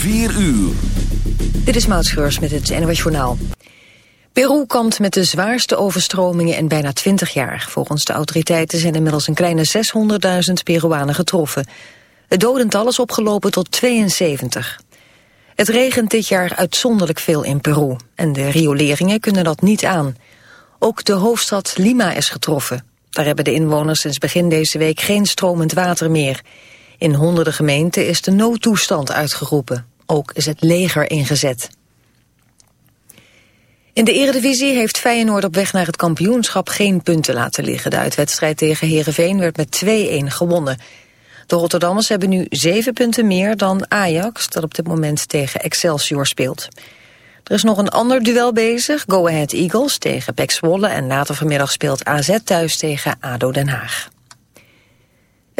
4 uur. Dit is Maud met het NOS Journaal. Peru kampt met de zwaarste overstromingen in bijna 20 jaar. Volgens de autoriteiten zijn inmiddels een kleine 600.000 Peruanen getroffen. Het dodental is opgelopen tot 72. Het regent dit jaar uitzonderlijk veel in Peru. En de rioleringen kunnen dat niet aan. Ook de hoofdstad Lima is getroffen. Daar hebben de inwoners sinds begin deze week geen stromend water meer. In honderden gemeenten is de noodtoestand uitgeroepen. Ook is het leger ingezet. In de Eredivisie heeft Feyenoord op weg naar het kampioenschap geen punten laten liggen. De uitwedstrijd tegen Heerenveen werd met 2-1 gewonnen. De Rotterdammers hebben nu zeven punten meer dan Ajax... dat op dit moment tegen Excelsior speelt. Er is nog een ander duel bezig. Go Ahead Eagles tegen Pek Zwolle... en later vanmiddag speelt AZ thuis tegen ADO Den Haag.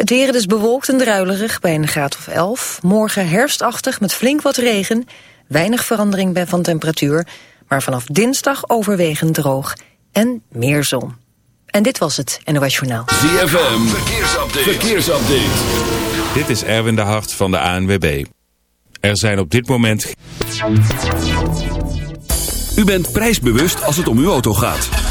Het weer is bewolkt en druilerig bij een graad of 11. Morgen herfstachtig met flink wat regen. Weinig verandering van temperatuur. Maar vanaf dinsdag overwegend droog en meer zon. En dit was het NOS Journaal. ZFM, verkeersupdate. verkeersupdate. Dit is Erwin de Hart van de ANWB. Er zijn op dit moment... U bent prijsbewust als het om uw auto gaat.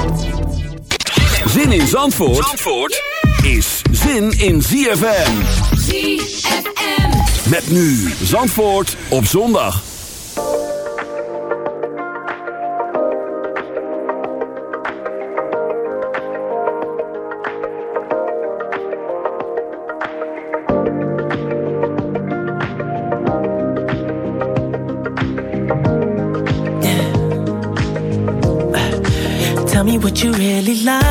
Zin in Zandvoort, Zandvoort is zin in ZFM. ZFM. Met nu Zandvoort op zondag. Tell me what you really like.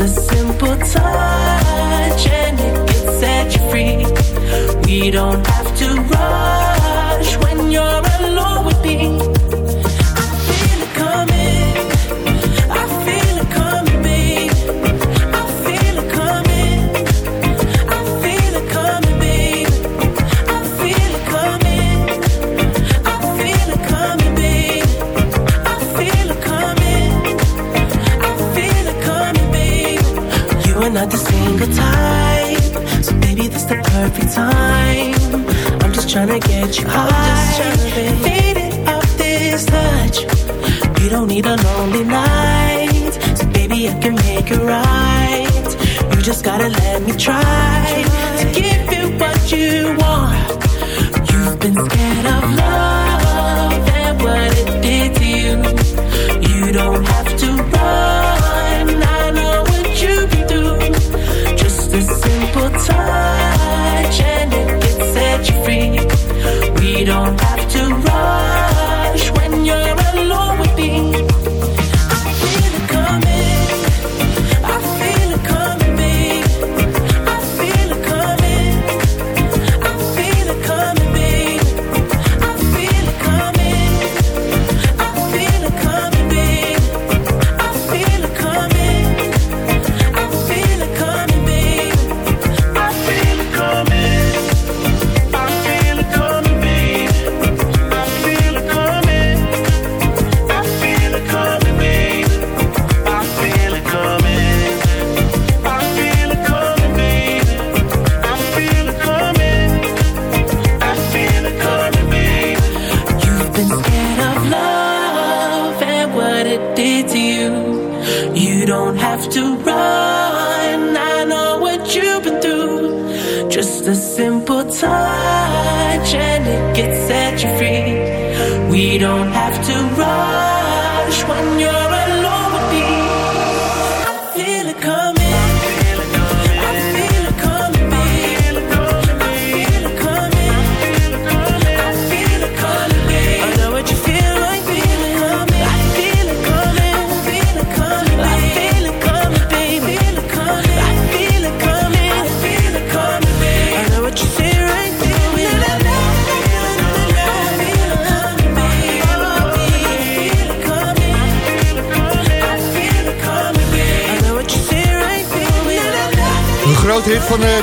A simple touch and it can set you free. We don't have to rush when you're alone with me. 起航。Feel it coming.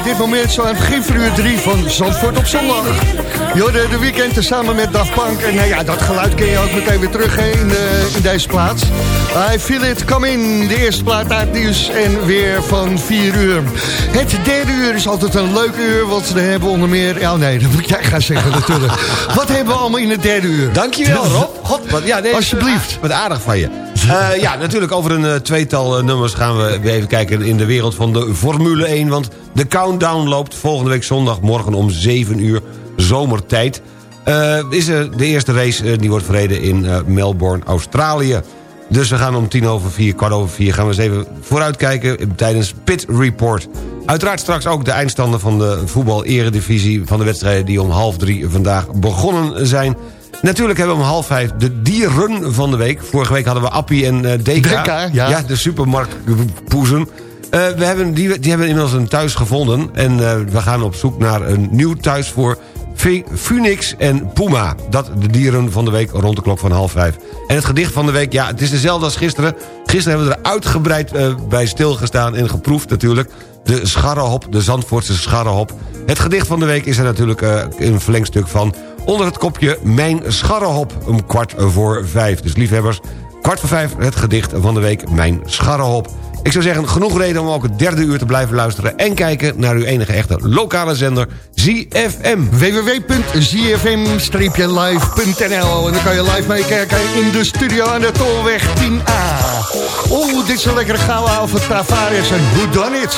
Dit moment zo aan het begin van uur 3 van Zandvoort op zondag. Jorden, de weekend samen met Daft Punk. En nou ja, dat geluid ken je ook meteen weer terug in, de, in deze plaats. I feel it, come in. De eerste plaat uit nieuws en weer van 4 uur. Het derde uur is altijd een leuk uur, want we hebben onder meer... Ja, nee, dat moet jij gaan zeggen natuurlijk. Wat hebben we allemaal in het derde uur? Dankjewel Rob. God, wat, ja, nee, Alsjeblieft. Wat aardig van je. Eh, ja, natuurlijk over een eh, tweetal eh, nummers gaan we even kijken in de wereld van de Formule 1. Want de countdown loopt volgende week zondag morgen om 7 uur zomertijd. Is er de eerste race die wordt verreden in Melbourne, Australië. Dus we gaan om tien over vier, kwart over vier... gaan we eens even vooruitkijken tijdens Pit Report. Uiteraard straks ook de eindstanden van de voetbal-eredivisie... van de wedstrijden die om half drie vandaag begonnen zijn... Natuurlijk hebben we om half vijf de dieren van de week. Vorige week hadden we Appie en eh DK. DK, ja. de supermarktpoezen. Eh we hebben, die, die hebben inmiddels een thuis gevonden. En eh, we gaan op zoek naar een nieuw thuis voor Phoenix en Puma. Dat de dieren van de week rond de klok van half vijf. En het gedicht van de week, ja, het is dezelfde als gisteren. Gisteren hebben we er uitgebreid eh, bij stilgestaan en geproefd natuurlijk. De scharrehop, de Zandvoortse scharrehop. Het gedicht van de week is er natuurlijk eh, een verlengstuk van... onder het kopje Mijn scharrehop, om kwart voor vijf. Dus liefhebbers, kwart voor vijf het gedicht van de week Mijn scharrehop. Ik zou zeggen, genoeg reden om ook het derde uur te blijven luisteren... en kijken naar uw enige echte lokale zender, ZFM. www.zfm-live.nl En dan kan je live meekijken in de studio aan de Tolweg 10A. Oeh, dit is een lekkere gouden avond Tavares en Who Done It?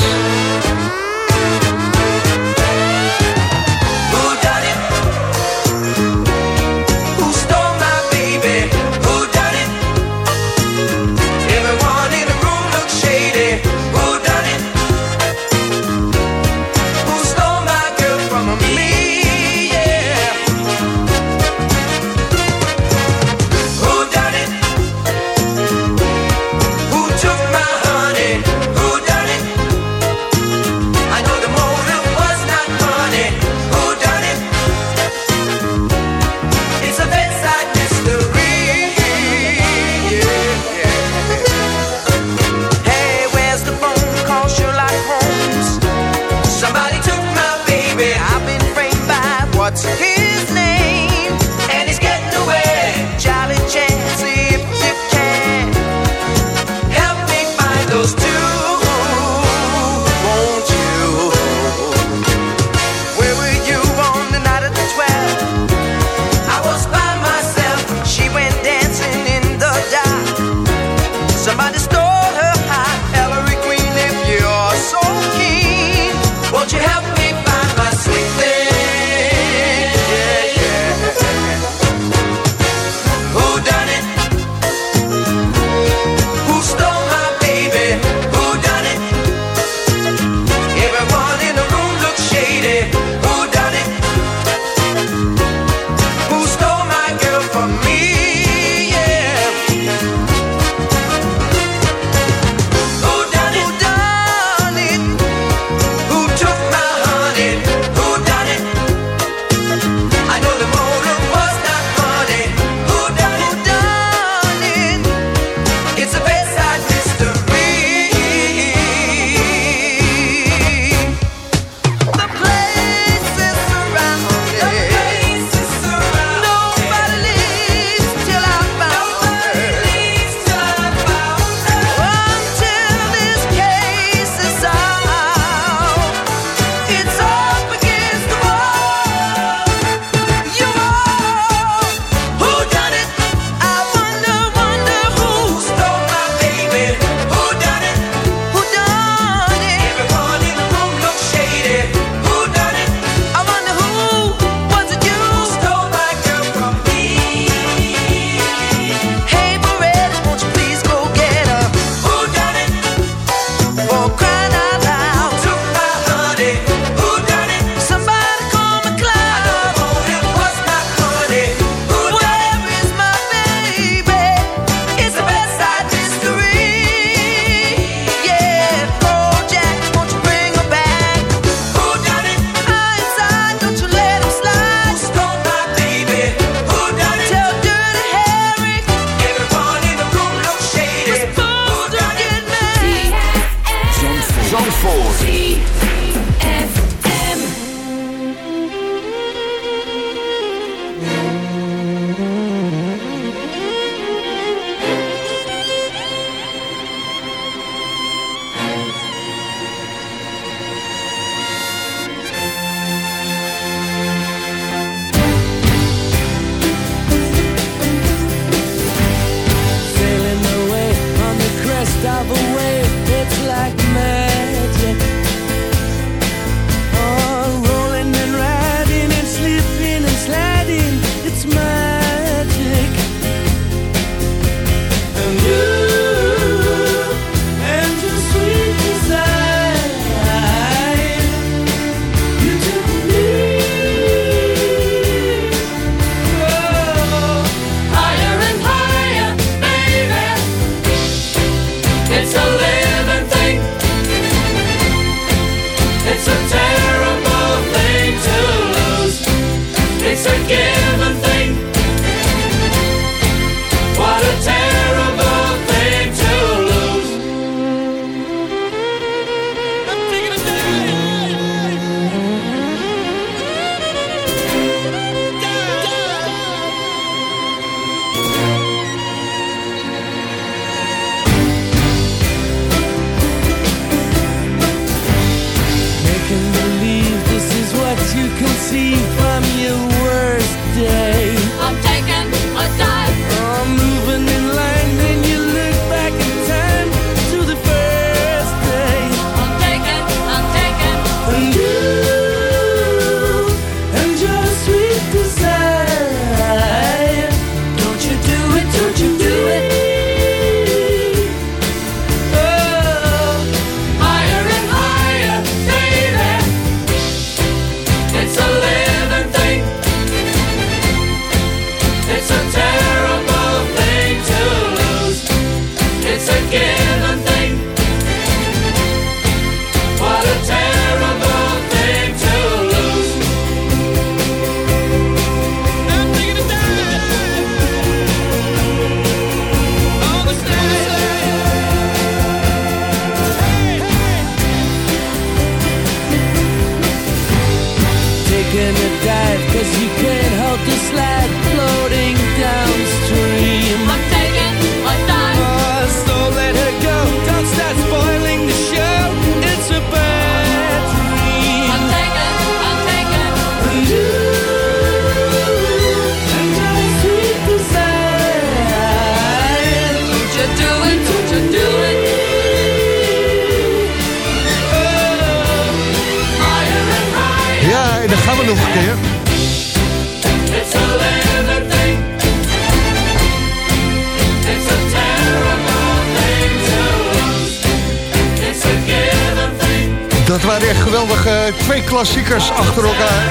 Klassiekers achter elkaar.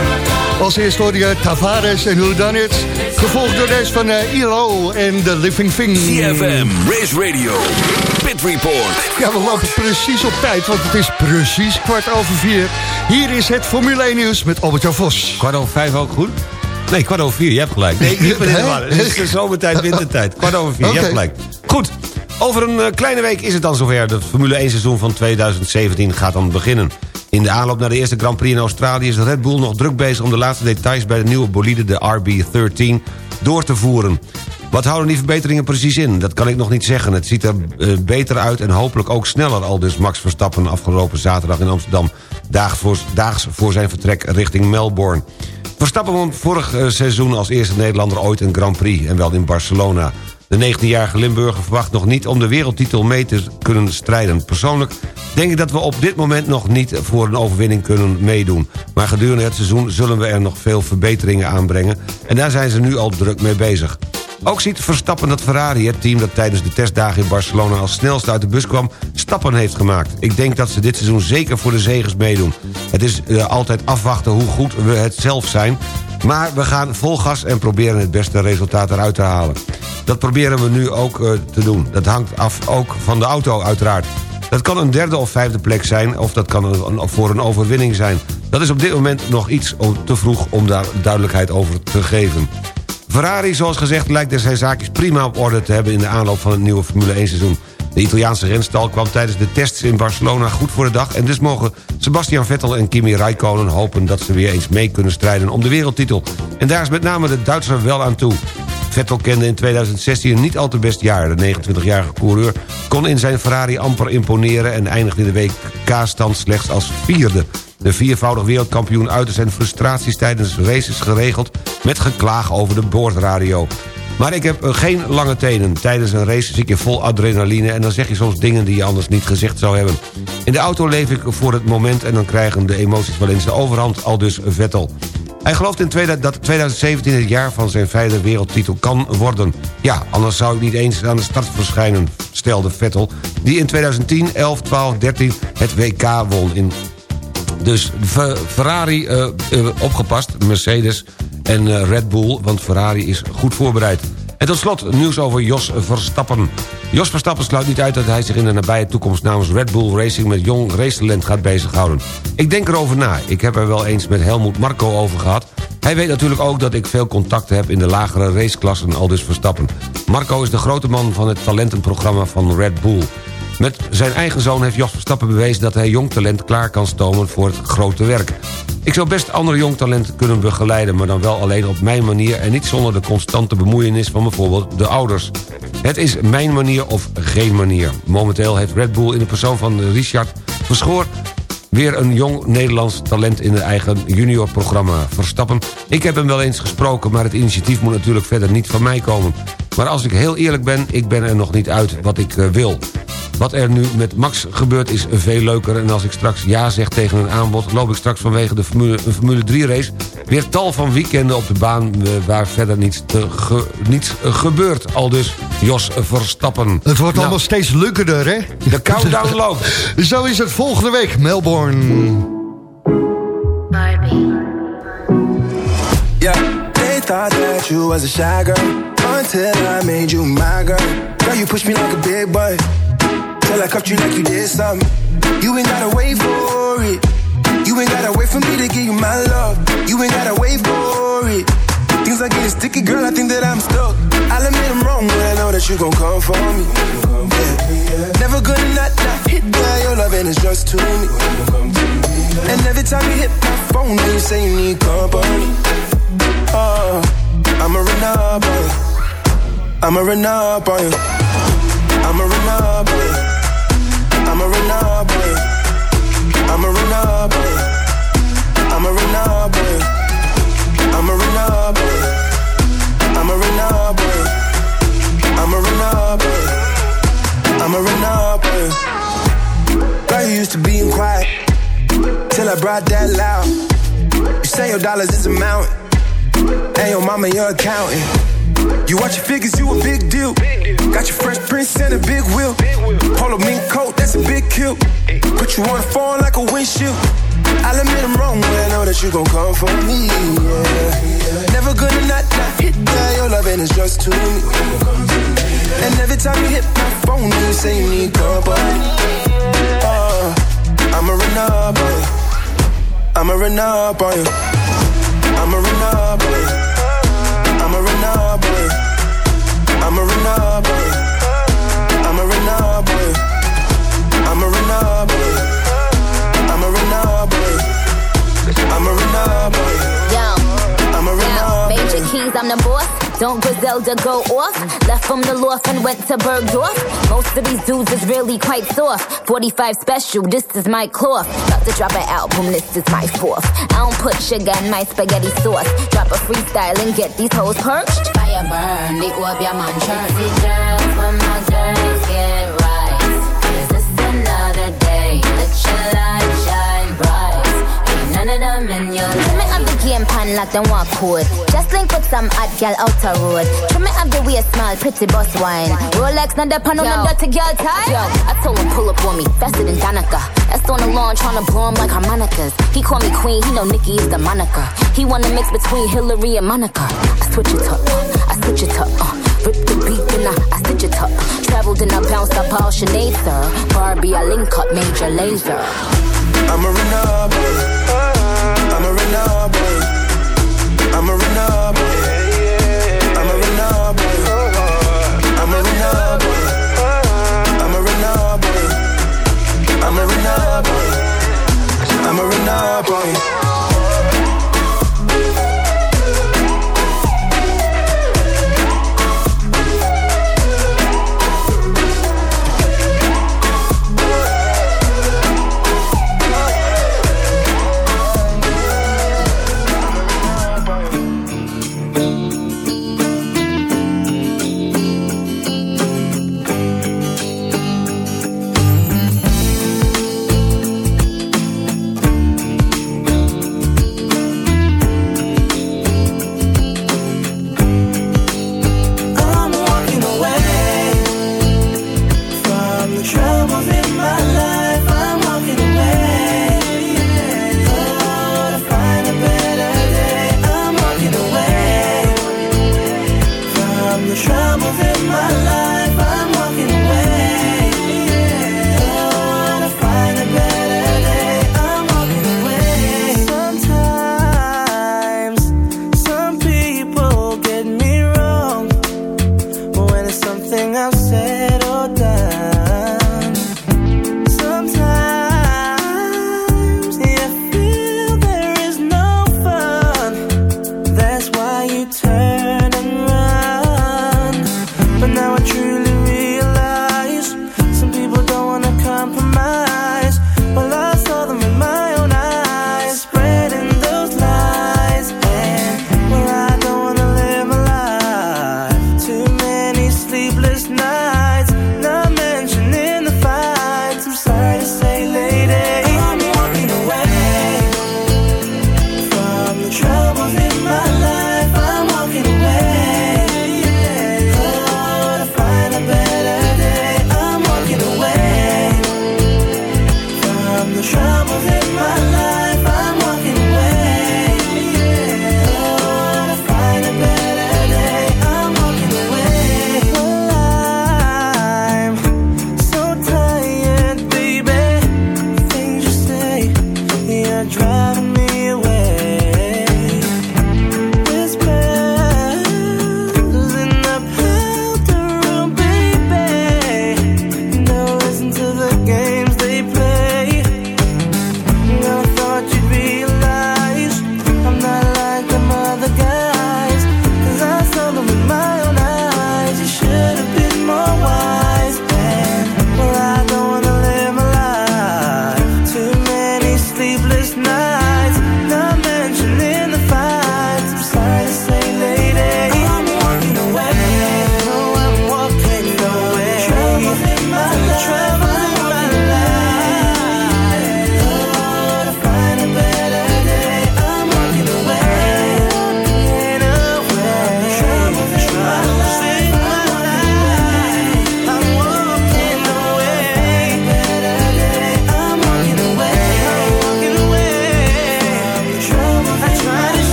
Als eerste hoorde je Tavares en Who Done It. Gevolgd door deze van eh ILO en The Living Thing. CFM, Race Radio, Pit Report. Ja, we lopen precies op tijd, want het is precies kwart over vier. Hier is het Formule 1 nieuws met Albert-Jan Vos. Kwart over vijf ook goed? Nee, kwart over vier, je hebt gelijk. Nee, ik war. Het is de zomertijd, wintertijd. Kwart over vier, je hebt gelijk. Over een eh, kleine week is het dan zover. Het Formule 1 seizoen van 2017 gaat dan beginnen. In de aanloop naar de eerste Grand Prix in Australië... is Red Bull nog druk bezig om de laatste details... bij de nieuwe bolide, de RB13, door te voeren. Wat houden die verbeteringen precies in? Dat kan ik nog niet zeggen. Het ziet er eh, beter uit en hopelijk ook sneller... al dus Max Verstappen afgelopen zaterdag in Amsterdam... daags voor, daags voor zijn vertrek richting Melbourne. Verstappen won vorig eh, seizoen als eerste Nederlander ooit een Grand Prix... en wel in Barcelona. De 19-jarige Limburger verwacht nog niet om de wereldtitel mee te kunnen strijden. Persoonlijk denk ik dat we op dit moment nog niet voor een overwinning kunnen meedoen. Maar gedurende het seizoen zullen we er nog veel verbeteringen aanbrengen... en daar zijn ze nu al druk mee bezig. Ook ziet Verstappen dat Ferrari, het team dat tijdens de testdagen in Barcelona... als snelste uit de bus kwam, stappen heeft gemaakt. Ik denk dat ze dit seizoen zeker voor de zegers meedoen. Het is eh, altijd afwachten hoe goed we het zelf zijn... maar we gaan vol gas en proberen het beste resultaat eruit te halen. Dat proberen we nu ook eh, te doen. Dat hangt af ook van de auto uiteraard. Dat kan een derde of vijfde plek zijn... of dat kan voor een overwinning zijn. Dat is op dit moment nog iets te vroeg om daar duidelijkheid over te geven. Ferrari, zoals gezegd, lijkt er zijn zaakjes prima op orde te hebben... in de aanloop van het nieuwe Formule 1 seizoen. De Italiaanse renstal kwam tijdens de tests in Barcelona goed voor de dag... en dus mogen Sebastian Vettel en Kimi Räikkönen hopen... dat ze weer eens mee kunnen strijden om de wereldtitel. En daar is met name de Duitser wel aan toe. Vettel kende in 2016 een niet al te best jaar. De 29-jarige coureur kon in zijn Ferrari amper imponeren... en eindigde in de WK-stand slechts als vierde. De viervoudig wereldkampioen uitte zijn frustraties tijdens races geregeld... met geklaag over de boordradio. Maar ik heb eh, geen lange tenen. Tijdens een race zit je vol adrenaline... en dan zeg je soms dingen die je anders niet gezegd zou hebben. In de auto leef ik voor het moment... en dan krijgen de emoties wel eens de overhand, al dus Vettel. Hij gelooft in 2000 dat 2017 het jaar van zijn vijfde wereldtitel kan worden. Ja, anders zou ik niet eens aan de start verschijnen, stelde Vettel... die in 2010, 11, 12, 13 het WK won in dus Fe- Ferrari eh, eh, opgepast, Mercedes en eh, Red Bull... want Ferrari is goed voorbereid. En tot slot nieuws over Jos Verstappen. Jos Verstappen sluit niet uit dat hij zich in de nabije toekomst... namens Red Bull Racing met jong racetalent gaat bezighouden. Ik denk erover na. Ik heb er wel eens met Helmoet Marco over gehad. Hij weet natuurlijk ook dat ik veel contacten heb in de lagere raceklassen, al dus Verstappen. Marco is de grote man van het talentenprogramma van Red Bull. Met zijn eigen zoon heeft Jos Verstappen bewezen... dat hij jong talent klaar kan stomen voor het grote werk. Ik zou best andere jong talenten kunnen begeleiden... maar dan wel alleen op mijn manier... en niet zonder de constante bemoeienis van bijvoorbeeld de ouders. Het is mijn manier of geen manier. Momenteel heeft Red Bull in de persoon van Richard Verschoor... Weer een jong Nederlands talent in het eigen juniorprogramma Verstappen. Ik heb hem wel eens gesproken, maar het initiatief moet natuurlijk verder niet van mij komen. Maar als ik heel eerlijk ben, ik ben er nog niet uit wat ik eh, wil. Wat er nu met Max gebeurt is veel leuker... en als ik straks ja zeg tegen een aanbod... loop ik straks vanwege de Formule, een Formule 3 race... weer tal van weekenden op de baan eh, waar verder niets, te ge- niets eh, gebeurt. Al dus Jos Verstappen. Het wordt Nou, allemaal steeds lukkerder, hè? De countdown loopt. Zo is het volgende week, Melbourne. Yeah, they thought that you was a shy girl until I made you my girl. Girl, you push me like a big boy. Till I cuffed you like you did something. You ain't gotta wait for it. You ain't gotta wait for me to give you my love. You ain't gotta wait for it. Things are getting sticky, girl. I think that I'm stuck. I'll admit I'm wrong, but I know that you gon' come for me. Yeah. Never gonna not, not hit that. Your loving is just to me. And every time you hit my phone, you say you need company. Oh, on you. I'ma run up on you. I'ma run up on you. I'ma run up on you. I'm a runner boy. I'm a runner boy. I'm a runner boy. I'm a runner boy. I'm a runner boy. I'm a runner boy. I'm a runner boy. Girl, you used to being quiet till I brought that loud. You say your dollars is a mountain, and your mama your accountant. You watch your figures, you a big deal. Got your fresh prince and a big wheel. Polo mink coat, that's a big kill. Put you on a phone like a windshield. I'll admit I'm wrong, but I know that you gon' come for me. Yeah. Never gonna not, not hit that. Your loving is just to me. And every time you hit my phone, you say you need company. Uh, I'ma run up on you. I'ma run up on I'm a Renard boy. I'm a Renard boy. I'm a Renard boy. I'm a Renard boy. I'm a Renard boy. Yo, I'm a Renard boy. Major keys, I'm the boss. Don't Griselda go off? Left from the loft and went to Bergdorf. Most of these dudes is really quite soft. 45 special, this is my cloth. About to drop an album, this is my fourth. I don't put sugar in my spaghetti sauce. Drop a freestyle and get these hoes perched. Fire burn, the up your man girls, when my girls get right. Is this another day? Let your light shine bright. Ain't none of them in your it the game pan like them walk code. Just link with some hot girl outer road. Trim it up the way smile, pretty boss wine. Rolex, not the pan on the dirty girl tie. Yo, I told him pull up on me, faster than Danica. That's on the lawn tryna blow him like harmonicas. He call me queen, he know Nikki is the moniker. He wanna mix between Hillary and Monica. I switch it up, uh, I switch it up. Uh, rip the beat, then I, I stitch it up. Traveled and I bounced up all Sinead, sir. Barbie, I link up major laser. I'ma run up I'm a Renault boy. I'm a Renault boy. I'm a Renault boy. I'm a Renault boy. I'm a Renault boy. I'm a Renault boy. I'm a Renault boy.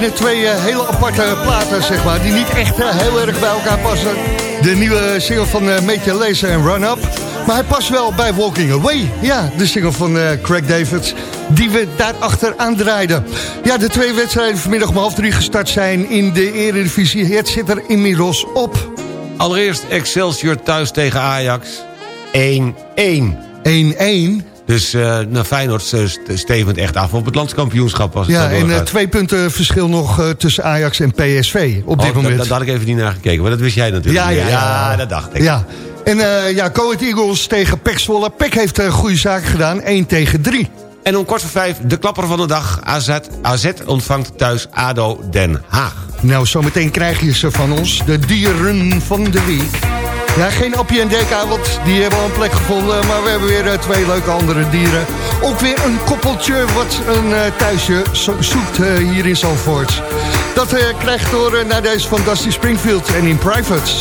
Zijn er twee eh, hele aparte platen, zeg maar, die niet echt eh, heel erg bij elkaar passen. De nieuwe single van uh, Meetje Laser en Run Up. Maar hij past wel bij Walking Away. Ja, de single van eh, Craig David, die we daarachter aandraaiden. Ja, de twee wedstrijden vanmiddag om half drie gestart zijn in de Eredivisie. Het zit er inmiddels op. Allereerst Excelsior thuis tegen Ajax. 1-1. 1-1. Dus eh nou, Feyenoord eh, st- stevend echt af op het landskampioenschap. Als het Ja, en eh, doorgaat. twee punten verschil nog eh, tussen Ajax en PSV op dit Oh, moment. Daar had ik even niet naar gekeken, maar dat wist jij natuurlijk. Ja, ja, ja. dat dacht ik. Ja. En eh ja, Coët Eagles tegen Pek Zwolle. Pek heeft een goede zaak gedaan, 1 tegen 3. En om kwart voor vijf, de klapper van de dag. AZ, AZ ontvangt thuis ADO Den Haag. Nou, zometeen krijg je ze van ons, de dieren van de week. Ja, geen Appie en Deka, want die hebben al een plek gevonden. Maar we hebben weer eh, twee leuke andere dieren. Ook weer een koppeltje wat een eh, thuisje zo- zoekt eh, hier in Zandvoort. Dat krijgt door naar deze Dusty Springfield en in Privates.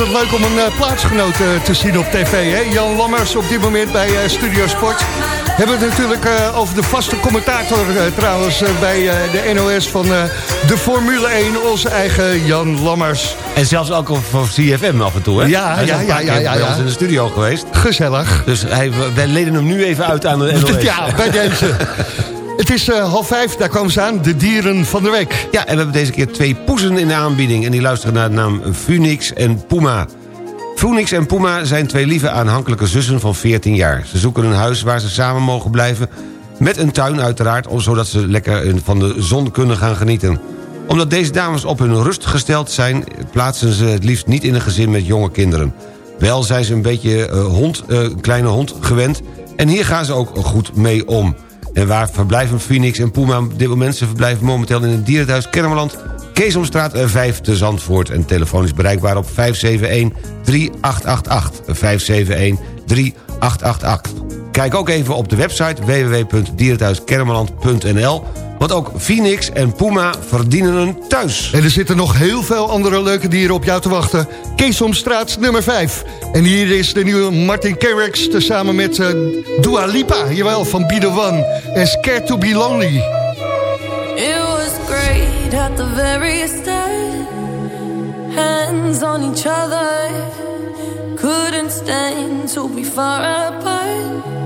Altijd leuk om een eh, plaatsgenoot eh, te zien op tv. Hè? Jan Lammers op dit moment bij eh, Studio Sport. Hebben het natuurlijk over de vaste commentator trouwens bij de NOS van de Formule 1. Onze eigen Jan Lammers. En zelfs ook voor CFM af en toe, hè? Ja, ja, ja, ja, ja, ja. in de studio geweest. Gezellig. Dus hij, wij leden hem nu even uit aan de NOS. Ja, bij deze. Het is eh, half vijf, daar komen ze aan, de dieren van de week. Ja, en we hebben deze keer twee poezen in de aanbieding... en die luisteren naar de naam Phoenix en Puma. Phoenix en Puma zijn twee lieve aanhankelijke zussen van 14 jaar. Ze zoeken een huis waar ze samen mogen blijven... met een tuin uiteraard, zodat ze lekker van de zon kunnen gaan genieten. Omdat deze dames op hun rust gesteld zijn... plaatsen ze het liefst niet in een gezin met jonge kinderen. Wel zijn ze een beetje eh, hond, eh, kleine hond gewend... en hier gaan ze ook goed mee om. En waar verblijven Phoenix en Puma dit moment? Ze verblijven momenteel in het dierenthuis Kennemerland... Keesomstraat eh, 5 te Zandvoort. En telefoon is bereikbaar op 571-3888. 571-3888. Kijk ook even op de website www.dierenthuiskennemerland.nl... want ook Phoenix en Puma verdienen een thuis. En er zitten nog heel veel andere leuke dieren op jou te wachten. Keesomstraat nummer 5. En hier is de nieuwe Martin Garrix... samen met eh, Dua Lipa, jawel, van Be The One. En Scared To Be Lonely. It was great at the very start. Hands on each other. Couldn't stand to be far apart.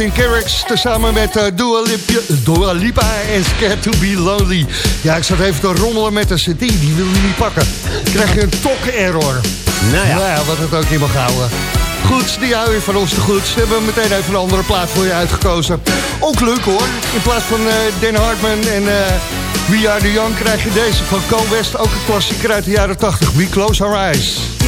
Martin Garrix tezamen met eh, Dua, Dua Lipa en Scared To Be Lonely. Ja, ik zat even te rommelen met een cd. Die wil je niet pakken. Krijg je een tok-error. Nou ja. wat het ook in mag houden. Goed, die hou je van ons te goed. Ze hebben meteen even een andere plaat voor je uitgekozen. Ook leuk hoor. In plaats van eh Dan Hartman en eh We Are The Young krijg je deze van Co West. Ook een klassieker uit de jaren 80. We Close Our Eyes.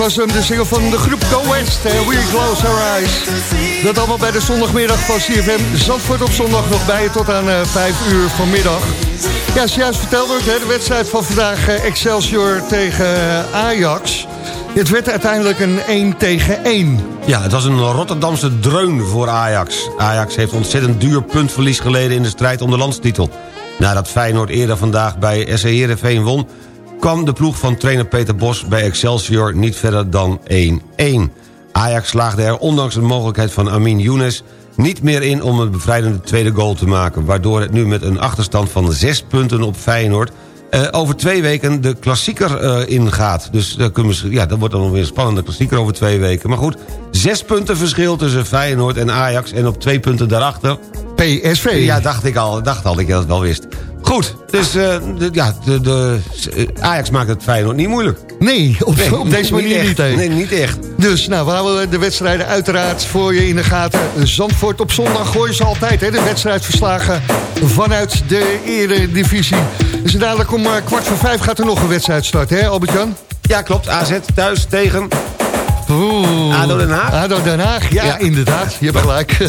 Was hem, de single van de groep Go West. We Close Our Eyes. Dat allemaal bij de zondagmiddag van CFM. Zandvoort op zondag nog bij tot aan eh 5 uur vanmiddag. Ja, zojuist verteld wordt, hè, de wedstrijd van vandaag eh, Excelsior tegen eh, Ajax. Het werd uiteindelijk een 1 tegen 1. Ja, het was een Rotterdamse dreun voor Ajax. Ajax heeft ontzettend duur puntverlies geleden in de strijd om de landstitel. Nadat Feyenoord eerder vandaag bij SC Heerenveen won... kwam de ploeg van trainer Peter Bos bij Excelsior niet verder dan 1-1. Ajax slaagde er ondanks de mogelijkheid van Amin Younes niet meer in om een bevrijdende tweede goal te maken... waardoor het nu met een achterstand van 6 punten op Feyenoord... eh, over twee weken de klassieker eh, ingaat. Dus daar kunnen we, ja, dat wordt dan nog weer een spannende klassieker over twee weken. Maar goed, zes punten verschil tussen Feyenoord en Ajax... en op twee punten daarachter... PSV. Ja, dacht ik al. Dacht al dat ik dat wel wist. Goed, dus eh, de, ja, de, de, eh, Ajax maakt het Feyenoord niet moeilijk. Nee, op, Nee, op deze manier niet. hè. Nee, niet echt. Dus nou, we houden de wedstrijden uiteraard voor je in de gaten. Zandvoort op zondag gooien ze altijd hè, de wedstrijdverslagen vanuit de eredivisie. Dus dadelijk om eh, kwart voor vijf gaat er nog een wedstrijd starten, hè Albert-Jan? Ja, klopt. AZ thuis tegen... Oeh. ADO Den Haag? ADO Den Haag, ja, Ja. inderdaad. Je hebt gelijk.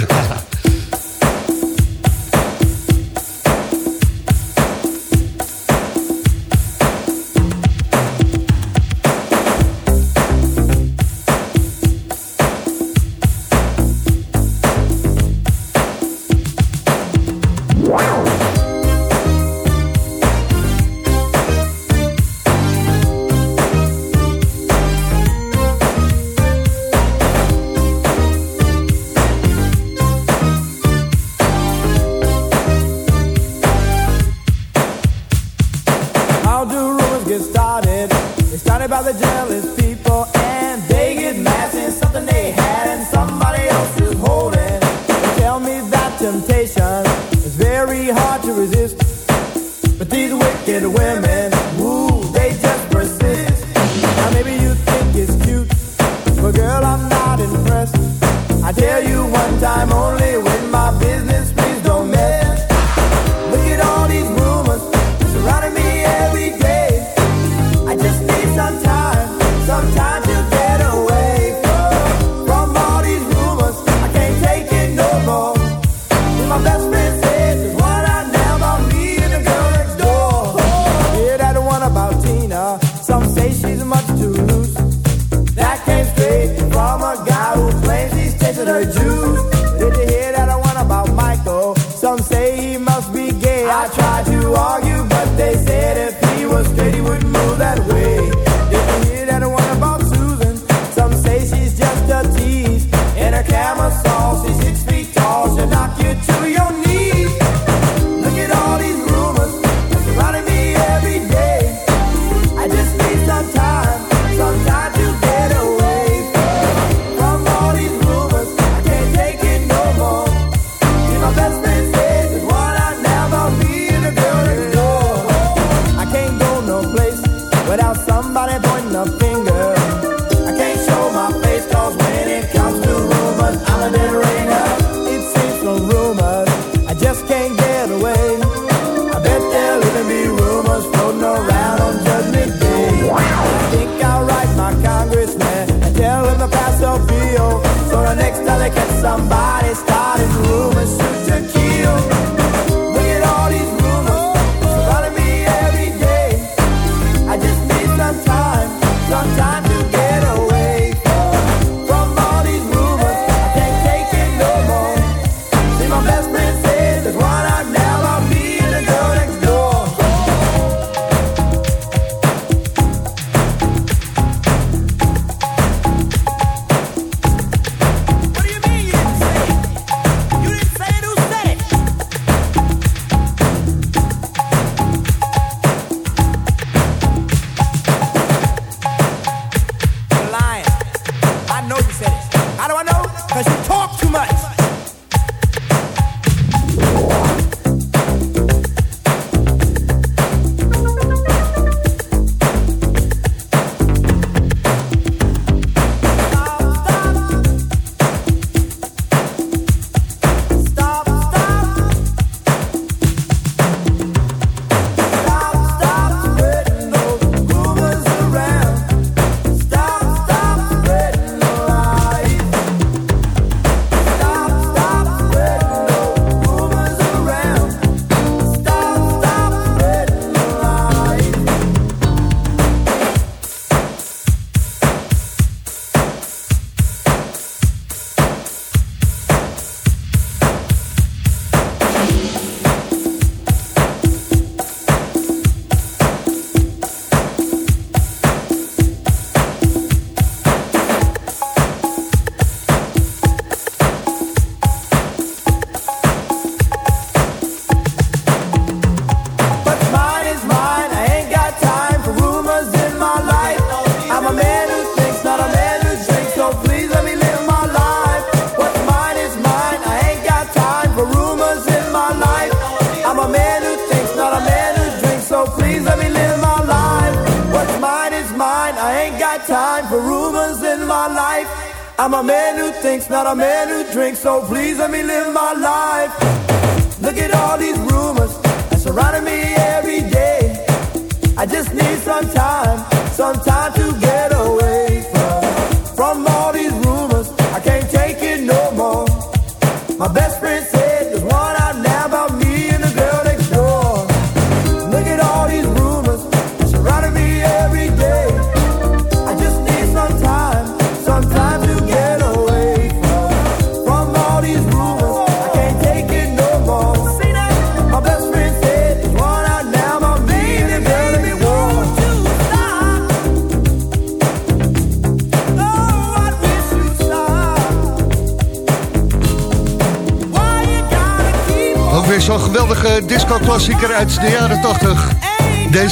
I think.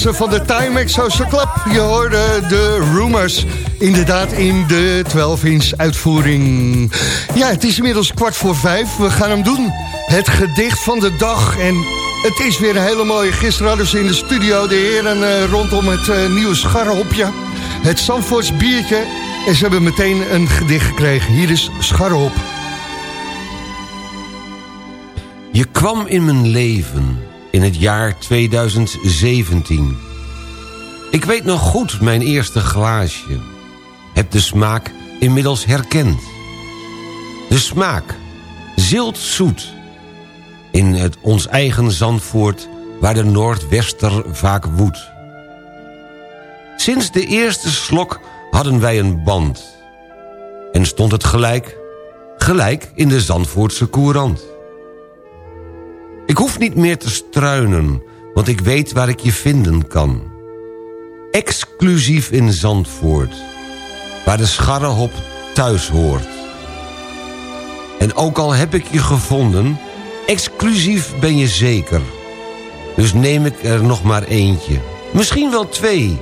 Van de Timex Social Club. Je hoorde de Rumors. Inderdaad in de 12-inch uitvoering. Ja, het is inmiddels kwart voor vijf. We gaan hem doen. Het gedicht van de dag. En het is weer een hele mooie. Gisteren hadden ze in de studio de heren eh, rondom het eh, nieuwe scharrehopje. Het Zandvoorts biertje. En ze hebben meteen een gedicht gekregen. Hier is scharrehop. Je kwam in mijn leven in het jaar 2017. Ik weet nog goed mijn eerste glaasje. Heb de smaak inmiddels herkend. De smaak, zilt-zoet. In het ons eigen Zandvoort waar de Noordwester vaak woedt. Sinds de eerste slok hadden wij een band. En stond het gelijk, gelijk in de Zandvoortse Courant. Ik hoef niet meer te struinen, want ik weet waar ik je vinden kan. Exclusief in Zandvoort, waar de scharrehop thuis hoort. En ook al heb ik je gevonden, exclusief ben je zeker. Dus neem ik er nog maar eentje, misschien wel twee.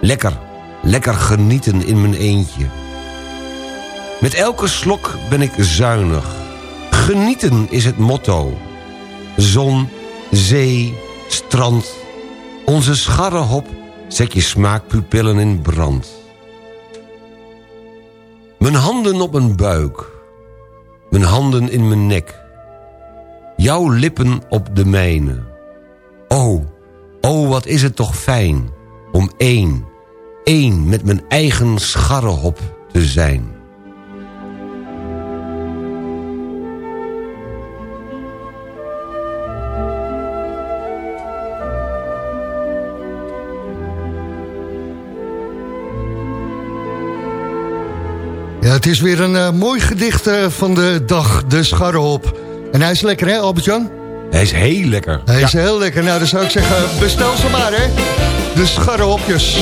Lekker, lekker genieten in mijn eentje. Met elke slok ben ik zuinig. Genieten is het motto. Zon, zee, strand. Onze scharrehop zet je smaakpupillen in brand. Mijn handen op mijn buik. Mijn handen in mijn nek. Jouw lippen op de mijne. Oh, oh wat is het toch fijn om één, één met mijn eigen scharrehop te zijn. Het is weer een eh, mooi gedicht eh, van de dag, de scharrehop. En hij is lekker, hè, Albert-Jan? Hij is heel lekker. Hij is heel lekker. Nou, dan zou ik zeggen, bestel ze maar, hè. De scharrehopjes.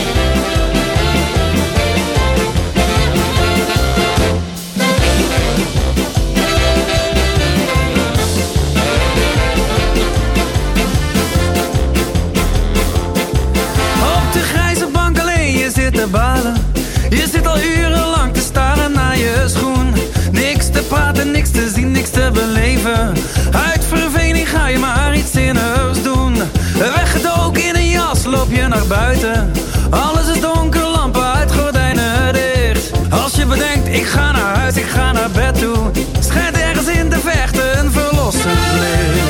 Loop naar buiten. Alles is donker, lampen uit, gordijnen dicht. Als je bedenkt, ik ga naar huis, ik ga naar bed toe. Schijnt ergens in de vechten een verlossend licht.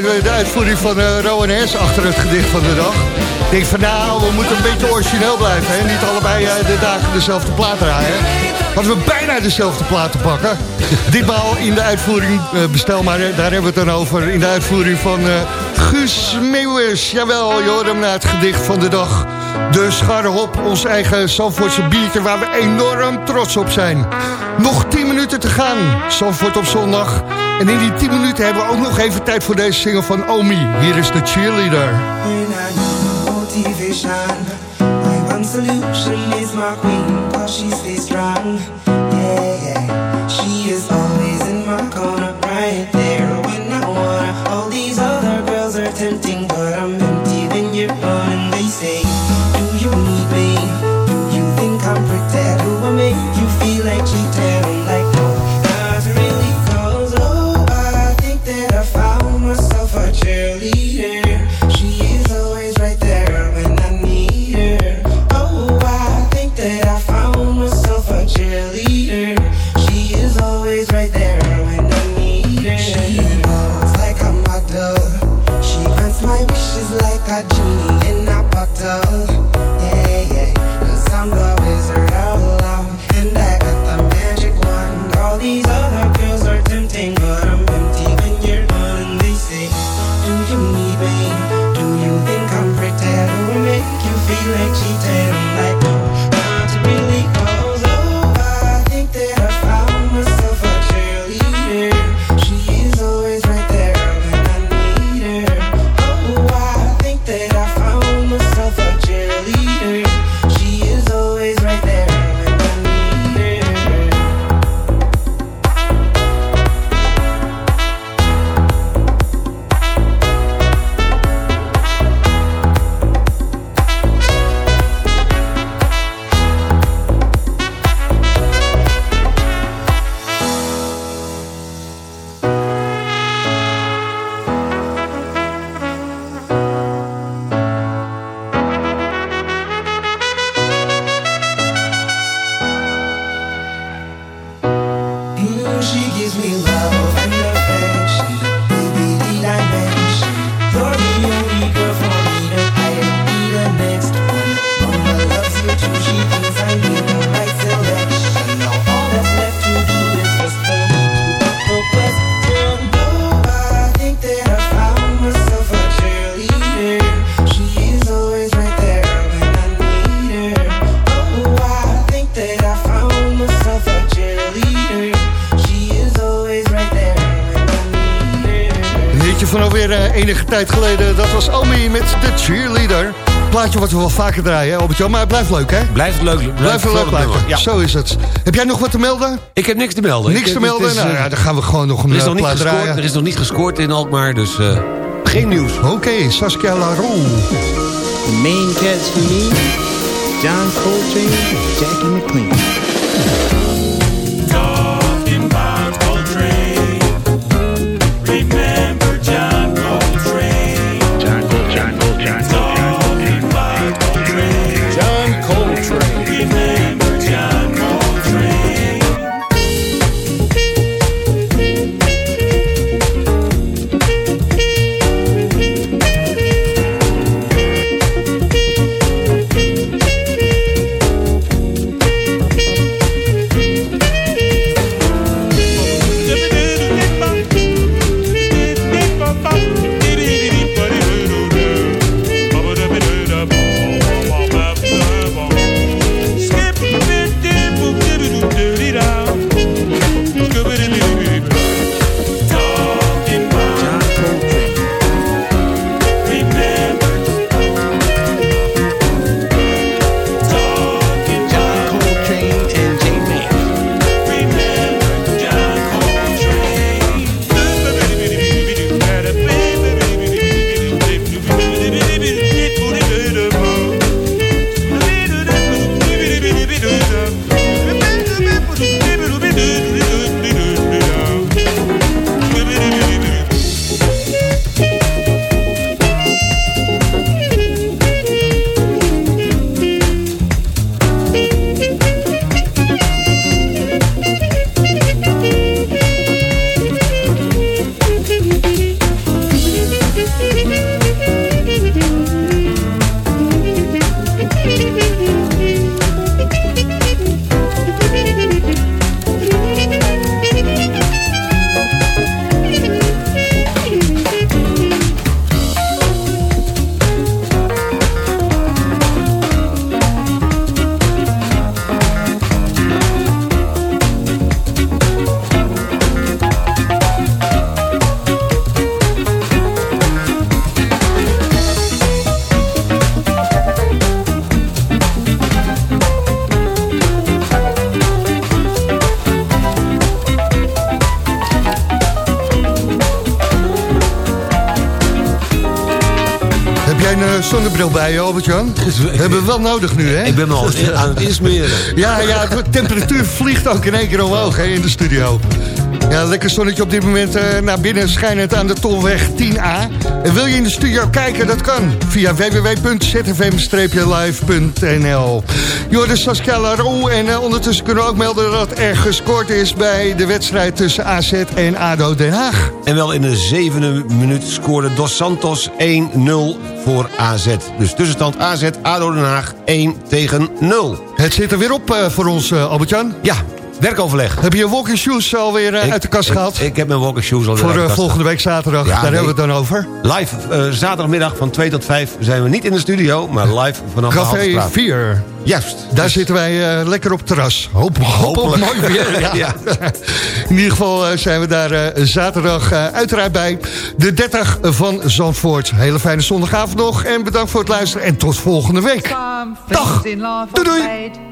de, uitvoering van uh, Rowan Hess achter het gedicht van de dag. Ik denk van nou, we moeten een beetje origineel blijven. Hè? Niet allebei eh, de dagen dezelfde plaat draaien. Want we bijna dezelfde platen pakken. Ditmaal in de uitvoering, eh, bestel maar, daar hebben we het dan over. In de uitvoering van Guus Meeuwis. Jawel, je hoort hem naar het gedicht van de dag. De scharrehop, ons eigen Zandvoortse biertje waar we enorm trots op zijn. Nog 10 minuten te gaan. Zandvoort op zondag. En in die 10 minuten hebben we ook nog even tijd voor deze single van Omi. Hier is de cheerleader. solution is my queen, cause she stays strong. Yeah, yeah, she is all tijd geleden. Dat was Omi met de cheerleader. Plaatje wat we wel vaker draaien, Albert-Jan. Maar het blijft leuk, hè? Blijft het leuk. Blijft, leuk, leuk ja. Zo is het. Heb jij nog wat te melden? Ik heb niks te melden. Niks te melden? Eh, nou, ja, dan gaan we gewoon nog een er eh, draaien. Er is nog niet gescoord in Alkmaar, dus eh, geen nieuws. Oké, Saskia Larou. The main for me, John Coltrane, Jackie McLean. Albert-Jan. Hebben we wel nodig nu, hè? Ik ben me al aan het insmeren. Ja, ja, de temperatuur vliegt ook in één keer omhoog hè, in de studio. Ja, lekker zonnetje op dit moment eh, naar binnen schijnend aan de Tolweg 10A. En wil je in de studio kijken, dat kan via www.zfm-live.nl. Joris Saskia Larou en eh, ondertussen kunnen we ook melden dat er gescoord is bij de wedstrijd tussen AZ en ADO Den Haag. En wel in de zevende minuut scoorde Dos Santos 1-0 voor AZ. Dus tussenstand AZ, ADO Den Haag 1 tegen 0. Het zit er weer op eh, voor ons, Albert-Jan. Ja, werkoverleg. Heb je je walking shoes alweer Ik- uit de kast ik- gehaald? Ik, heb mijn walking shoes al voor eh, volgende week zaterdag, daar hebben we het dan over. Live, eh, zaterdagmiddag van 2 tot 5 zijn we niet in de studio, maar live vanaf de Café Haltestraat. 4. Juist. Daar zitten wij lekker op het terras. Hoop, hoop op Hopelijk. mooi weer. Ja. Ja. In ieder geval zijn we daar zaterdag uiteraard bij. De 30 van Zandvoort. Hele fijne zondagavond nog. En bedankt voor het luisteren. En tot volgende week. Dag. Doei, doei.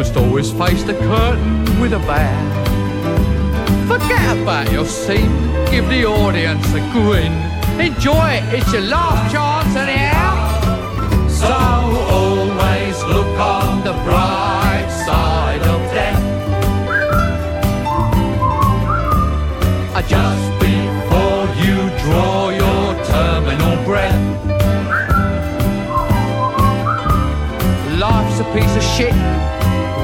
Must always face the curtain with a bow. Forget about your scene, give the audience a grin. Enjoy it, it's your last chance anyhow. So always look on the bright side of death. Uh, Just before you draw your terminal breath. Life's a piece of shit